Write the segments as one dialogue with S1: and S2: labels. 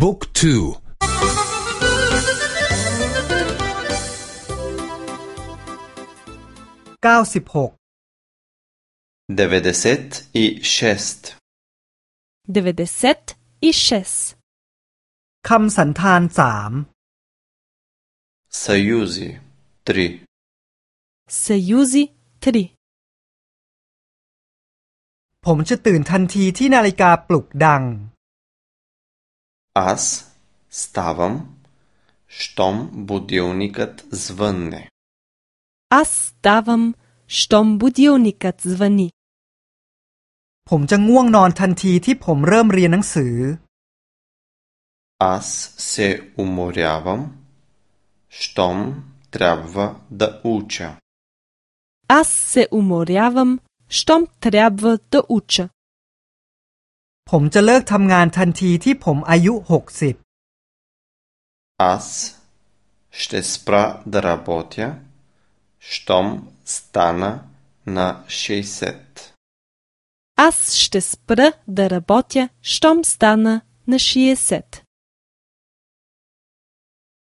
S1: บุ๊กทู
S2: เก้าสิบหก
S3: เดวเดเซตอีเชส
S4: เดวเดเซตอีเชส
S2: คำสันธานสาม
S3: ซา
S4: ยูซี
S3: ทรี
S4: ซายูซีทรี
S2: ผมจะตื่นทันทีที่นาฬิกาปลุกดัง
S3: Аз ставам, щом будилникът звънне.
S4: Аз ставам, щом будилникът звъни.
S2: ผมจะง่วงนอนทันทีที่ผมเริ่มเรียนหนังสือ
S3: Аз се уморявам, щом трябва да уча.
S4: Аз се уморявам, щом трябва да уча.
S2: ผมจะเลิกทำงานทันทีที่ผมอายุหกสิบ
S3: Аз ще спра да работя, щом стана на 60.
S4: Аз ще спра да работя, щом стана на 60.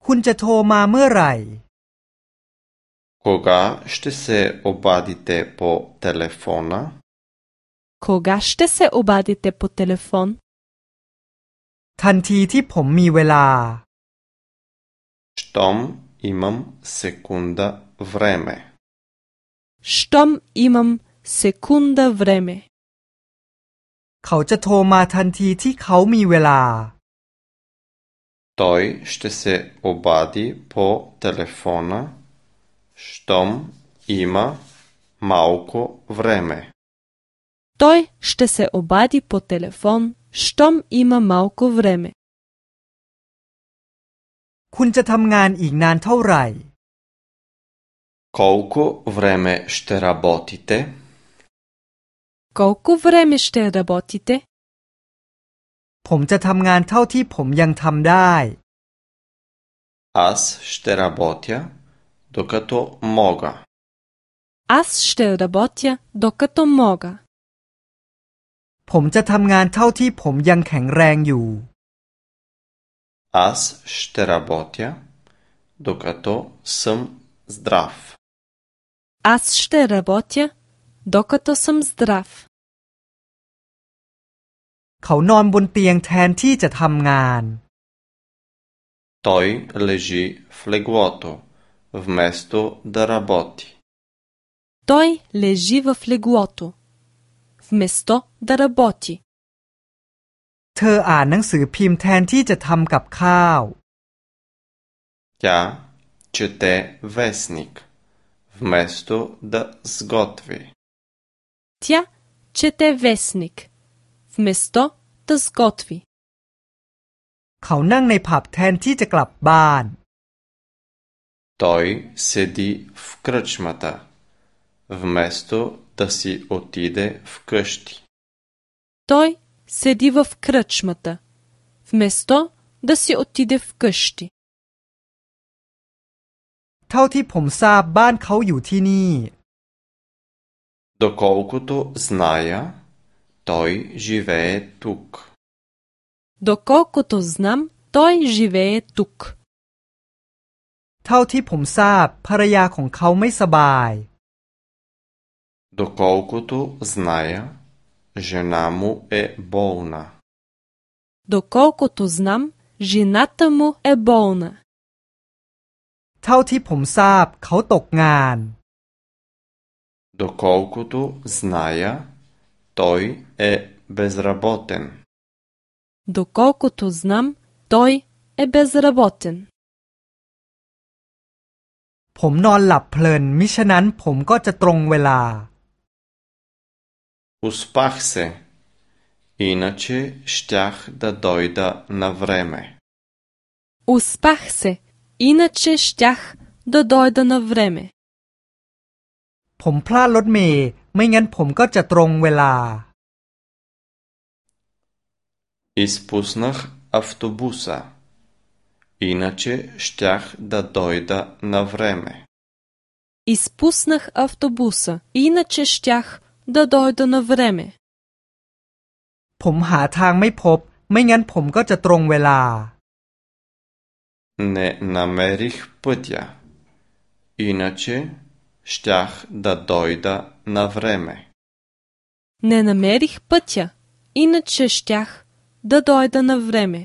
S2: คุณจะโทรมาเมื่อไหร่
S3: Кога ще се обадите по телефона?
S4: Кога ще се обадите по телефон?
S2: ทันทีที่ผมมีเวลา
S3: Щом имам секунда време.
S4: Щом имам секунда време.
S2: เขาจะโทรมาทันทีที่เขามีเวลา
S3: Той ще се обади по телефона, щом има малко време.
S4: Той ще се обади по телефон, щом има малко време.
S2: คุณจะทำงานอีกนานเท่าไหร่
S3: Колко време ще работите?
S4: Колко време ще работите?
S2: ผมจะทำงานเท่าที่ผมยังทำได้
S3: Аз ще работя, докато мога.
S4: Аз ще работя, докато мога.
S2: ผมจะทำงานเท่าที่ผมยังแข็งแรงอยู่
S3: Аз ще работя, докато съм здрав.
S4: Аз ще работя, докато съм здрав.
S2: เขานอนบนเตียงแทนที่จะทำงาน
S3: Той лежи в леглото, вместо да работи.
S4: Той лежи в леглото, вместо да работи.
S2: เธออ่านหนังสือพิมพ์แทนที่จะทำกับข้าว
S3: Тя чете вестник, вместо да сготви.
S4: Тя чете вестник, вместо да сготви.
S2: เขานั่งในผับแทนที่จะกลับบ้าน
S3: Той седи в кръчмата, вместо да си отиде в къщи.
S4: Той седи в кръчмата, вместо да си отиде в къщи.
S2: เท่าที่ผมทราบบ้านเขาอยู่ที่นี่
S3: Доколкото зная, той живее тук.
S4: Доколкото знам, той живее тук.
S2: เท่าที่ผมทราบภรรยาของเขาไม่สบาย
S3: Доколкото зная, жена му е болна.
S4: Доколкото знам, жената му е болна.
S2: เท่าที่ผมทราบเขาตกงาน
S3: Доколкото зная, той е безработен.
S4: Доколкото знам, той е безработен.
S2: ผมนอนหลับเพลินมิฉะนั้นผมก็จะตรงเวลา
S3: Успах се, иначе щях да дойда на време.
S4: Успах се, иначе щях да дойда на време.
S2: ผมพลาดรถเมย์ไม่งั้นผมก็จะตรงเวลา
S3: Изпуснах автобуса, иначе щях да дойда на време.
S4: Изпуснах автобуса, иначе щях да дойда на време.
S2: ผมหาทางไม่พบ ไม่งั้นผมก็จะตรงเวลา
S3: Не намерих пътя. Иначе щях да дойда на време.
S4: Не намерих пътя, иначе щях да дойда на време.